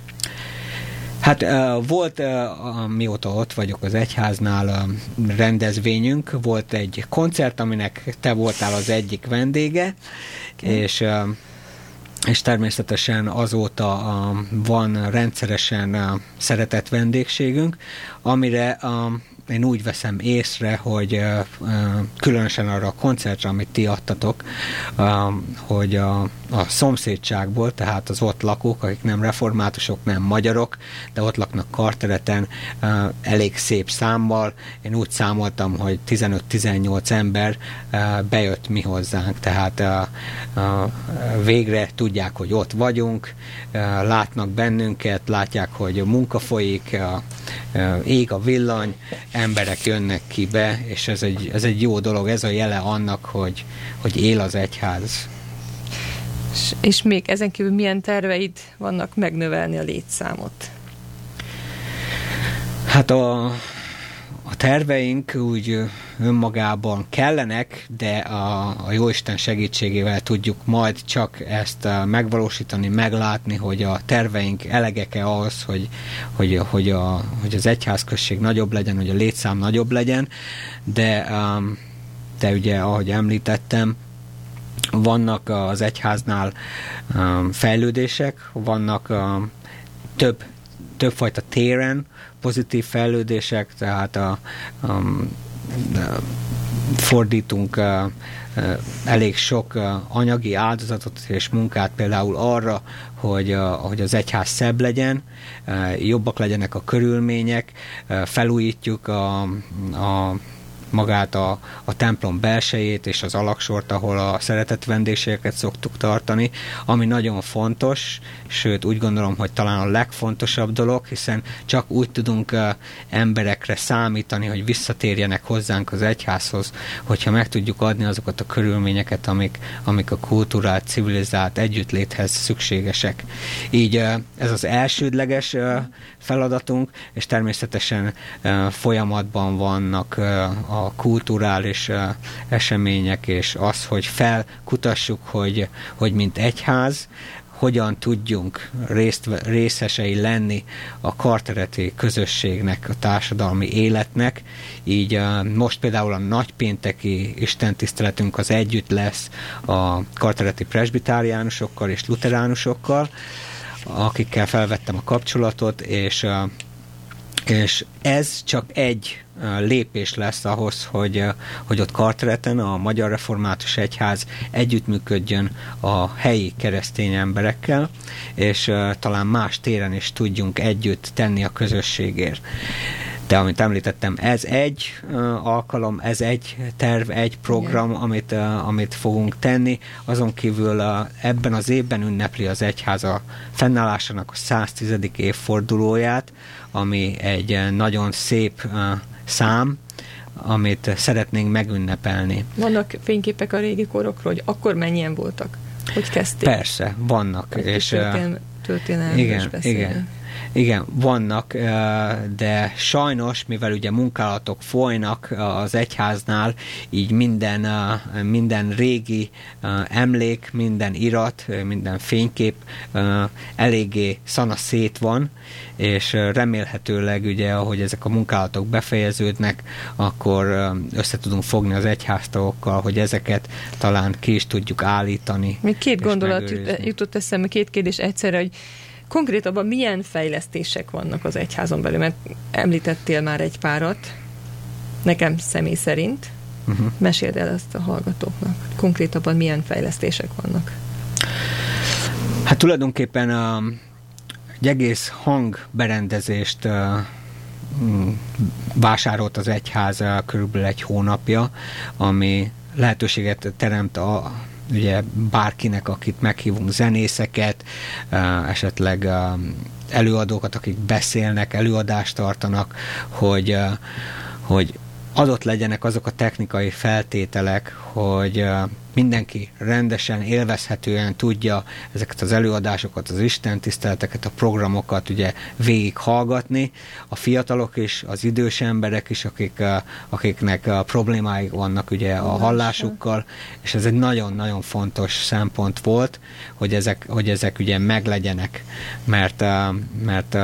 [SPEAKER 12] Hát uh, volt, uh, mióta ott vagyok az egyháznál rendezvényünk, volt egy koncert, aminek te voltál az egyik vendége, okay. és és természetesen azóta uh, van rendszeresen szeretett vendégségünk, amire uh, én úgy veszem észre, hogy különösen arra a koncertre, amit ti adtatok, hogy a, a szomszédságból, tehát az ott lakók, akik nem reformátusok, nem magyarok, de ott laknak kartereten elég szép számmal. Én úgy számoltam, hogy 15-18 ember bejött mi hozzánk, tehát végre tudják, hogy ott vagyunk, látnak bennünket, látják, hogy munka folyik, ég a villany, emberek jönnek ki be, és ez egy, ez egy jó dolog, ez a jele annak, hogy, hogy él az egyház.
[SPEAKER 4] És, és még ezen kívül milyen terveid vannak megnövelni a létszámot?
[SPEAKER 12] Hát a, a terveink úgy önmagában kellenek, de a, a Jóisten segítségével tudjuk majd csak ezt megvalósítani, meglátni, hogy a terveink elegek-e ahhoz, hogy, hogy, hogy, a, hogy az egyházközség nagyobb legyen, hogy a létszám nagyobb legyen, de, de ugye, ahogy említettem, vannak az egyháznál fejlődések, vannak több, többfajta téren pozitív fejlődések, tehát a, a, a fordítunk a, a, elég sok anyagi áldozatot és munkát például arra, hogy, a, hogy az egyház szebb legyen, jobbak legyenek a körülmények, felújítjuk a, a magát a, a templom belsejét és az alaksort, ahol a szeretett vendégségeket szoktuk tartani, ami nagyon fontos, sőt úgy gondolom, hogy talán a legfontosabb dolog, hiszen csak úgy tudunk emberekre számítani, hogy visszatérjenek hozzánk az egyházhoz, hogyha meg tudjuk adni azokat a körülményeket, amik, amik a kultúrált, civilizált együttléthez szükségesek. Így ez az elsődleges feladatunk, és természetesen folyamatban vannak a kulturális események, és az, hogy felkutassuk, hogy, hogy mint egyház, hogyan tudjunk részt, részesei lenni a kartereti közösségnek, a társadalmi életnek. Így most például a nagypénteki istentiszteletünk az együtt lesz a kartereti presbitáriánusokkal és luteránusokkal, akikkel felvettem a kapcsolatot, és és ez csak egy lépés lesz ahhoz, hogy, hogy ott Kartereten a Magyar Református Egyház együttműködjön a helyi keresztény emberekkel, és talán más téren is tudjunk együtt tenni a közösségért. De amit említettem, ez egy alkalom, ez egy terv, egy program, amit, amit fogunk tenni. Azon kívül uh, ebben az évben ünnepli az egyháza fennállásának a 110. évfordulóját, ami egy uh, nagyon szép uh, szám, amit szeretnénk megünnepelni.
[SPEAKER 4] Vannak fényképek a régi korokról, hogy akkor mennyien voltak? Hogy kezdték?
[SPEAKER 12] Persze, vannak.
[SPEAKER 4] Egy és, történelmi, történelmi
[SPEAKER 12] igen, igen. Igen, vannak, de sajnos, mivel ugye munkálatok folynak az egyháznál, így minden, minden régi emlék, minden irat, minden fénykép eléggé szana szét van, és remélhetőleg ugye, ahogy ezek a munkálatok befejeződnek, akkor össze tudunk fogni az egyháztagokkal, hogy ezeket talán ki is tudjuk állítani.
[SPEAKER 4] Még két gondolat jut, jutott eszembe, két kérdés egyszerre, hogy konkrétabban milyen fejlesztések vannak az egyházon belül, mert említettél már egy párat, nekem személy szerint. Uh-huh. Meséld el ezt a hallgatóknak. Konkrétabban milyen fejlesztések vannak?
[SPEAKER 12] Hát tulajdonképpen a, egy egész hangberendezést uh, vásárolt az egyház körülbelül egy hónapja, ami lehetőséget teremt a, ugye bárkinek, akit meghívunk, zenészeket, esetleg előadókat, akik beszélnek, előadást tartanak, hogy, hogy adott legyenek azok a technikai feltételek, hogy mindenki rendesen, élvezhetően tudja ezeket az előadásokat, az Isten tiszteleteket, a programokat ugye végighallgatni. A fiatalok is, az idős emberek is, akik, akiknek a problémáik vannak ugye a hallásukkal, és ez egy nagyon-nagyon fontos szempont volt, hogy ezek, hogy ezek ugye meglegyenek, mert, mert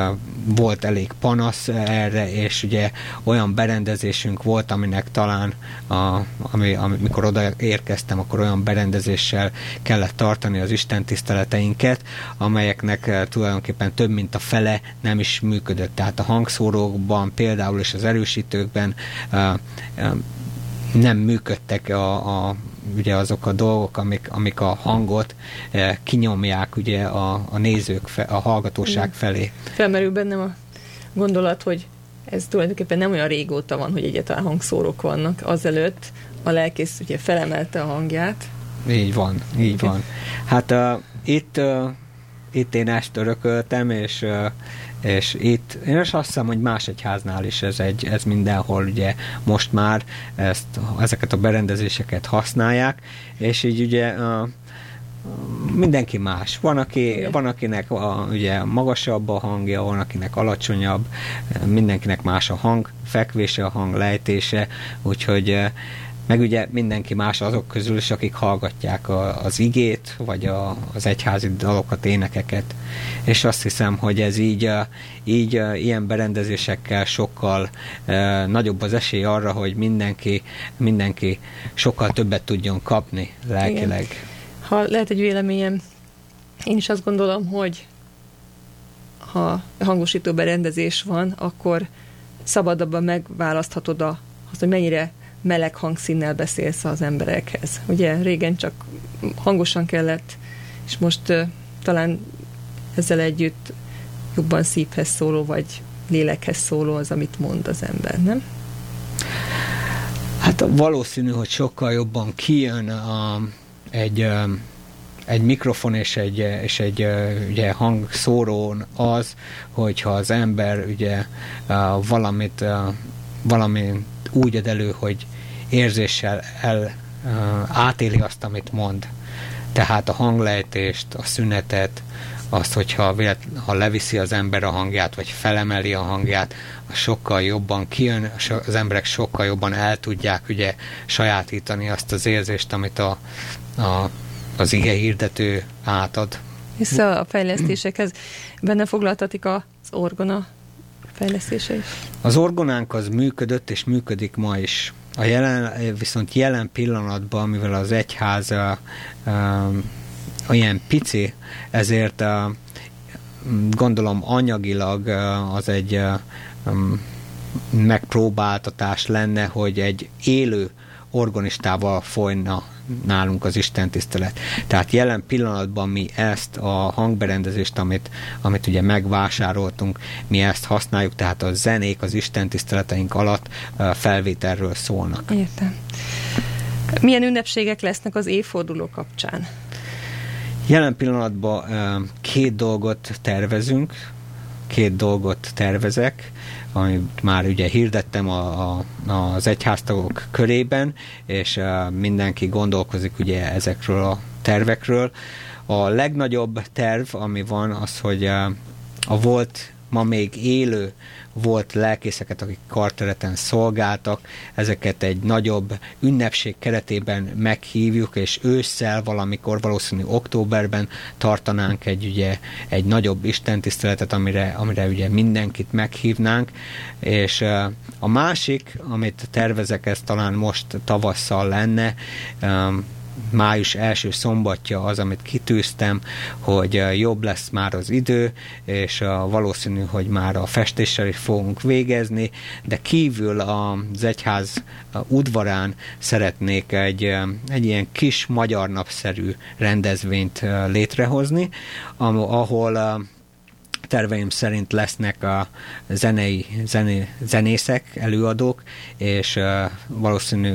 [SPEAKER 12] volt elég panasz erre, és ugye olyan berendezésünk volt, aminek talán, a, ami, amikor oda érkeztem, akkor olyan berendezéssel kellett tartani az Isten tiszteleteinket, amelyeknek eh, tulajdonképpen több mint a fele nem is működött. Tehát a hangszórókban például és az erősítőkben uh, uh, nem működtek a, a ugye azok a dolgok, amik, amik a hangot e, kinyomják ugye a, a nézők, fe, a hallgatóság
[SPEAKER 4] Igen.
[SPEAKER 12] felé.
[SPEAKER 4] Felmerül bennem a gondolat, hogy ez tulajdonképpen nem olyan régóta van, hogy egyáltalán hangszórók vannak. Azelőtt a lelkész ugye felemelte a hangját.
[SPEAKER 12] Így van, így van. Hát uh, itt, uh, itt én ezt örököltem, és uh, és itt, én is azt hiszem, hogy más egyháznál is ez, egy, ez mindenhol ugye most már ezt, ezeket a berendezéseket használják, és így ugye uh, mindenki más. Van, aki, van akinek a, ugye magasabb a hangja, van akinek alacsonyabb, mindenkinek más a hang, fekvése, a hang lejtése, úgyhogy uh, meg ugye mindenki más azok közül is, akik hallgatják a, az igét, vagy a, az egyházi dalokat, énekeket. És azt hiszem, hogy ez így, így ilyen berendezésekkel sokkal e, nagyobb az esély arra, hogy mindenki, mindenki sokkal többet tudjon kapni lelkileg. Igen.
[SPEAKER 4] Ha lehet egy véleményem, én is azt gondolom, hogy ha hangosító berendezés van, akkor szabadabban megválaszthatod a, azt, hogy mennyire meleg hangszínnel beszélsz az emberekhez. Ugye régen csak hangosan kellett, és most uh, talán ezzel együtt jobban szívhez szóló, vagy lélekhez szóló az, amit mond az ember, nem?
[SPEAKER 12] Hát valószínű, hogy sokkal jobban kijön a, egy, egy mikrofon és egy, és egy ugye, hangszórón az, hogyha az ember ugye valamit, valami úgy ad elő, hogy érzéssel el, átéli azt, amit mond. Tehát a hanglejtést, a szünetet, azt, hogyha vélet, ha leviszi az ember a hangját, vagy felemeli a hangját, sokkal jobban kijön, az emberek sokkal jobban el tudják ugye sajátítani azt az érzést, amit a, a, az ige hirdető átad.
[SPEAKER 4] Vissza a fejlesztésekhez benne foglaltatik az orgona fejlesztése is?
[SPEAKER 12] Az orgonánk az működött és működik ma is. A jelen, viszont jelen pillanatban, mivel az egyház uh, uh, olyan pici, ezért uh, gondolom anyagilag uh, az egy uh, um, megpróbáltatás lenne, hogy egy élő organistával folyna nálunk az Isten tisztelet. Tehát jelen pillanatban mi ezt a hangberendezést, amit, amit ugye megvásároltunk, mi ezt használjuk, tehát a zenék az Isten tiszteleteink alatt felvételről szólnak.
[SPEAKER 4] Értem. Milyen ünnepségek lesznek az évforduló kapcsán?
[SPEAKER 12] Jelen pillanatban két dolgot tervezünk, két dolgot tervezek amit már ugye hirdettem a, a, az egyháztagok körében, és mindenki gondolkozik ugye ezekről a tervekről. A legnagyobb terv, ami van, az, hogy a volt ma még élő volt lelkészeket, akik kartereten szolgáltak, ezeket egy nagyobb ünnepség keretében meghívjuk, és ősszel valamikor, valószínű októberben tartanánk egy, ugye, egy nagyobb istentiszteletet, amire, amire ugye mindenkit meghívnánk, és a másik, amit tervezek, ez talán most tavasszal lenne, május első szombatja az, amit kitűztem, hogy jobb lesz már az idő, és valószínű, hogy már a festéssel is fogunk végezni, de kívül az egyház udvarán szeretnék egy, egy ilyen kis magyar napszerű rendezvényt létrehozni, ahol terveim szerint lesznek a zenei, zené, zenészek, előadók, és uh, valószínű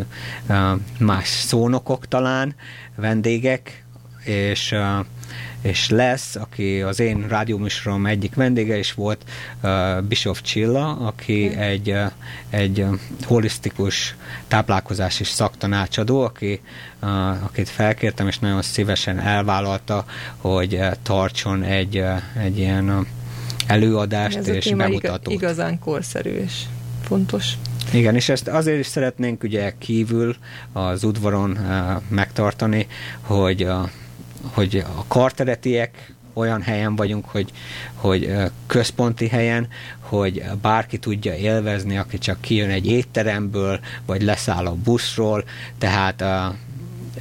[SPEAKER 12] uh, más szónokok talán, vendégek, és uh, és lesz, aki az én rádióműsorom egyik vendége is volt, uh, Bischoff Csilla, aki mm. egy, uh, egy holisztikus táplálkozási szaktanácsadó, aki, uh, akit felkértem, és nagyon szívesen elvállalta, hogy uh, tartson egy, uh, egy ilyen uh, előadást Ez és bemutatót.
[SPEAKER 4] igazán korszerű és fontos.
[SPEAKER 12] Igen, és ezt azért is szeretnénk ugye kívül az udvaron uh, megtartani, hogy, uh, hogy a karteretiek olyan helyen vagyunk, hogy, hogy uh, központi helyen, hogy bárki tudja élvezni, aki csak kijön egy étteremből, vagy leszáll a buszról, tehát uh,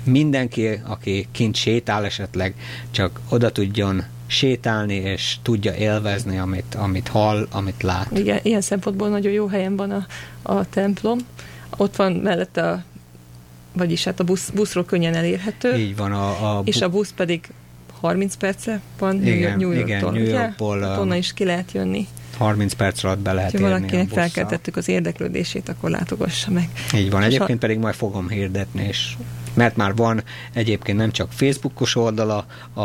[SPEAKER 12] mindenki, aki kint sétál esetleg, csak oda tudjon sétálni, és tudja élvezni, amit, amit hall, amit lát.
[SPEAKER 4] Igen, ilyen szempontból nagyon jó helyen van a, a templom. Ott van mellette a vagyis hát a busz, buszról könnyen elérhető.
[SPEAKER 12] Így van. A, a
[SPEAKER 4] és a busz pedig 30 perce van
[SPEAKER 12] igen,
[SPEAKER 4] New Yorktól,
[SPEAKER 12] igen, New Yorkból,
[SPEAKER 4] hát onnan is ki lehet jönni.
[SPEAKER 12] 30 perc alatt be lehet
[SPEAKER 4] Ha valakinek
[SPEAKER 12] a
[SPEAKER 4] felkeltettük az érdeklődését, akkor látogassa meg.
[SPEAKER 12] Így van, egyébként
[SPEAKER 4] ha-
[SPEAKER 12] pedig majd fogom hirdetni, és mert már van egyébként nem csak Facebookos oldala a,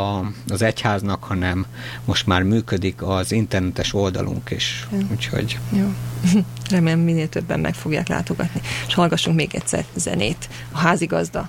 [SPEAKER 12] az egyháznak, hanem most már működik az internetes oldalunk is.
[SPEAKER 4] Ja.
[SPEAKER 12] Úgyhogy
[SPEAKER 4] Jó. Remélem minél többen meg fogják látogatni. És hallgassunk még egyszer zenét. A házigazda.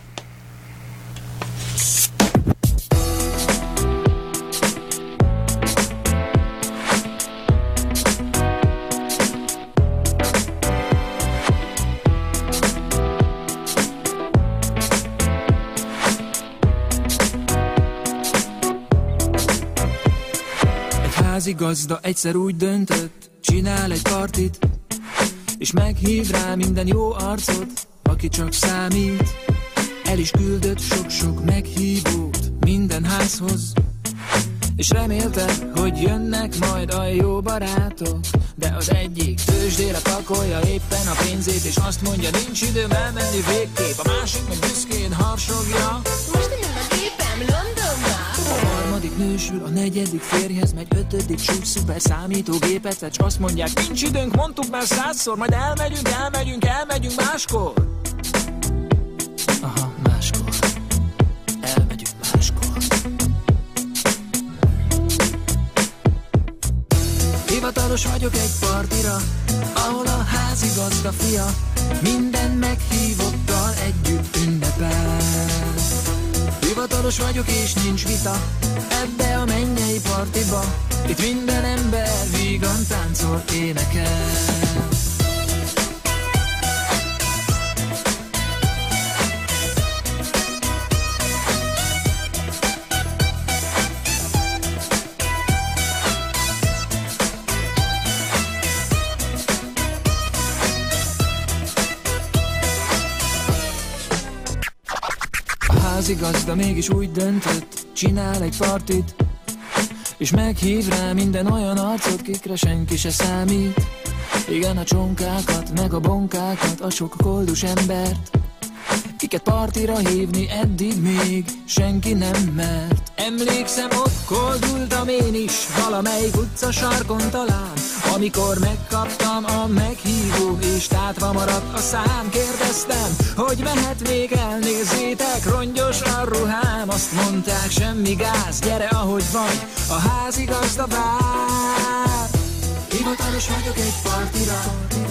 [SPEAKER 14] Egy házi gazda egyszer úgy döntött, csinál egy partit, és meghív rá minden jó arcot, aki csak számít. El is küldött sok-sok meghívót minden házhoz, és remélte, hogy jönnek majd a jó barátok. De az egyik tőzsdére pakolja éppen a pénzét, és azt mondja, nincs időm elmenni végképp. A másik meg büszkén harsogja,
[SPEAKER 15] Most jön a gépem Londonba
[SPEAKER 14] harmadik nősül, a negyedik férjhez megy, ötödik csúcs szuper számítógépet s azt mondják, nincs időnk, mondtuk már százszor, majd elmegyünk, elmegyünk, elmegyünk máskor. Aha, máskor. Elmegyünk máskor. Hivatalos vagyok egy partira, ahol a házigazda fia minden meghívottal együtt ünnepel. Hivatalos vagyok és nincs vita Ebbe a mennyei partiba. Itt minden ember vígan táncol, énekel A házigazda mégis úgy döntött, csinál egy partit, és meghív rá minden olyan arcot, kikre senki se számít. Igen, a csonkákat, meg a bonkákat, a sok koldus embert, kiket partira hívni eddig még senki nem mert. Emlékszem, ott koldultam én is, valamelyik utca sarkon talán, amikor megkaptam a meghívó, és tátva maradt a szám. Kérdeztem, hogy mehet még elnézzétek, rongyos a ruhám, azt mondták, semmi gáz, gyere ahogy vagy, a házigazda vár. Hivatalos vagyok egy partira,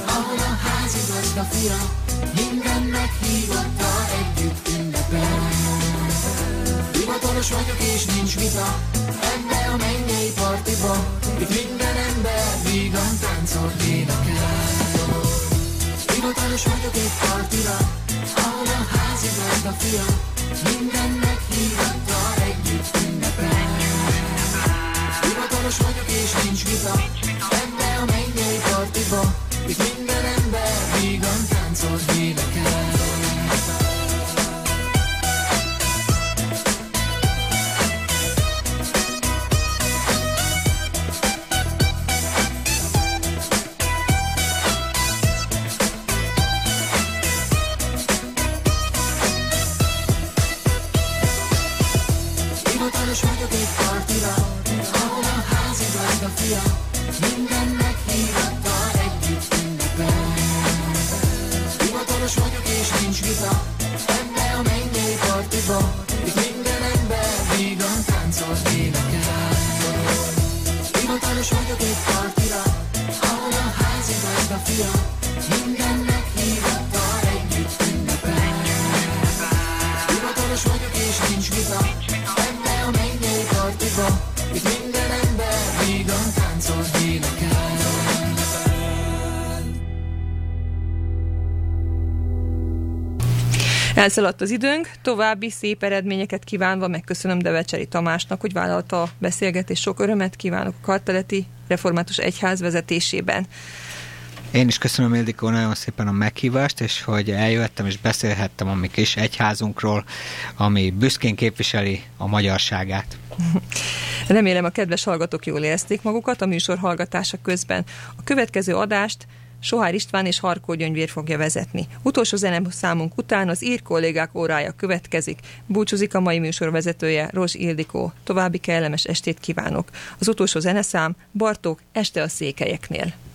[SPEAKER 14] ahol a házigazda fia minden meghívotta Hivatalos vagyok és nincs vita, ebbe a mennyei partiba, itt minden ember vígan táncol, énekel. Hivatalos vagyok egy partira, ahol a házigazda fia minden meghívotta együtt ünnepel. Hivatalos vagyok és nincs vita Ebbe a mennyei partiba Itt minden ember vígan táncol,
[SPEAKER 4] Elszaladt az időnk, további szép eredményeket kívánva megköszönöm Devecseri Tamásnak, hogy vállalta a beszélgetés. Sok örömet kívánok a Karteleti Református Egyház vezetésében.
[SPEAKER 12] Én is köszönöm Ildikó nagyon szépen a meghívást, és hogy eljöttem és beszélhettem a mi kis egyházunkról, ami büszkén képviseli a magyarságát.
[SPEAKER 4] Remélem a kedves hallgatók jól érezték magukat a műsor hallgatása közben. A következő adást Sohár István és Harkó Gyöngyvér fogja vezetni. Utolsó zeneszámunk után az ír kollégák órája következik. Búcsúzik a mai műsor vezetője, Rozs Ildikó. További kellemes estét kívánok. Az utolsó zeneszám Bartók Este a székelyeknél.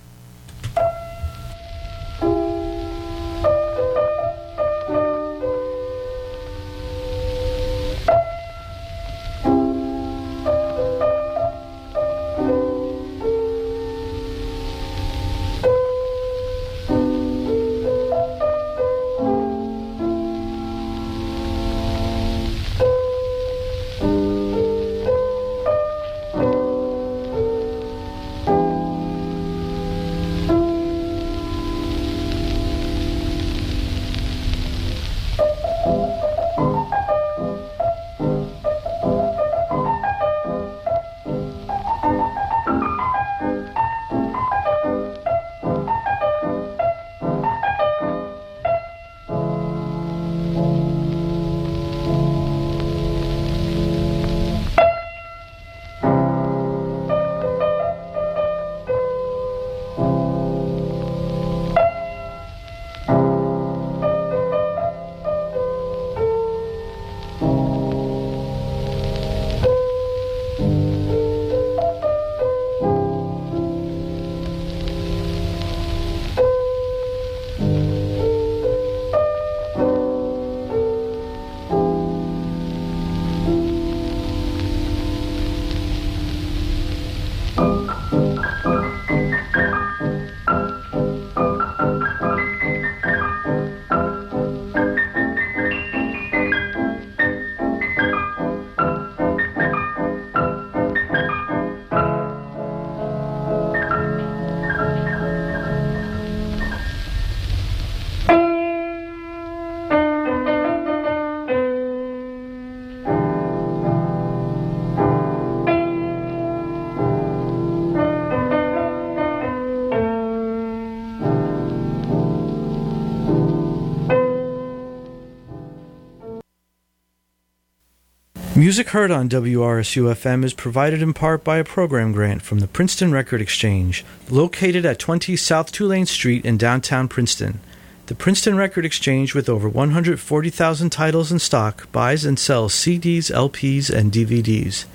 [SPEAKER 2] Music heard on WRSU FM is provided in part by a program grant from the Princeton Record Exchange, located at 20 South Tulane Street in downtown Princeton. The Princeton Record Exchange, with over 140,000 titles in stock, buys and sells CDs, LPs, and DVDs.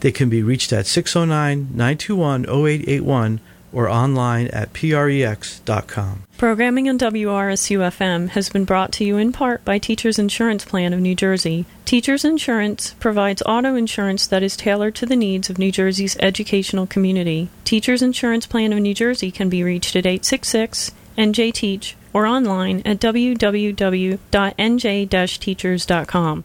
[SPEAKER 2] They can be reached at 609 921 0881 or online at prex.com.
[SPEAKER 3] Programming on WRSU FM has been brought to you in part by Teachers Insurance Plan of New Jersey. Teachers Insurance provides auto insurance that is tailored to the needs of New Jersey's educational community. Teachers Insurance Plan of New Jersey can be reached at 866 NJ Teach or online at www.nj-teachers.com.